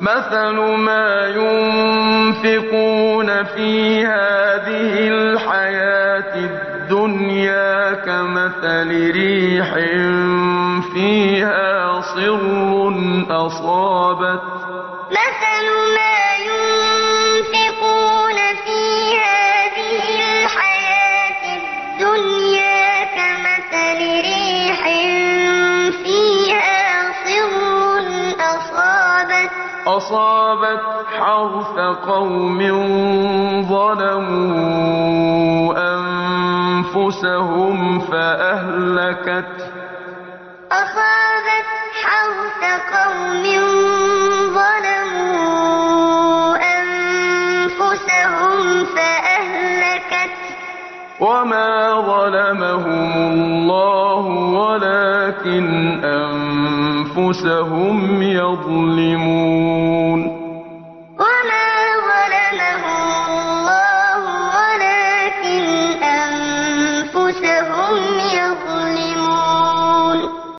مثل ما ينفقون في هذه الحياة الدنيا كمثل ريح فيها صر أصابت مثل ما أصابت حرث قوم ظلموا أنفسهم فأهلكت أصابت حرث قوم ظلموا أنفسهم فأهلكت وما ظلمهم الله ولكن أنفسهم يظلمون.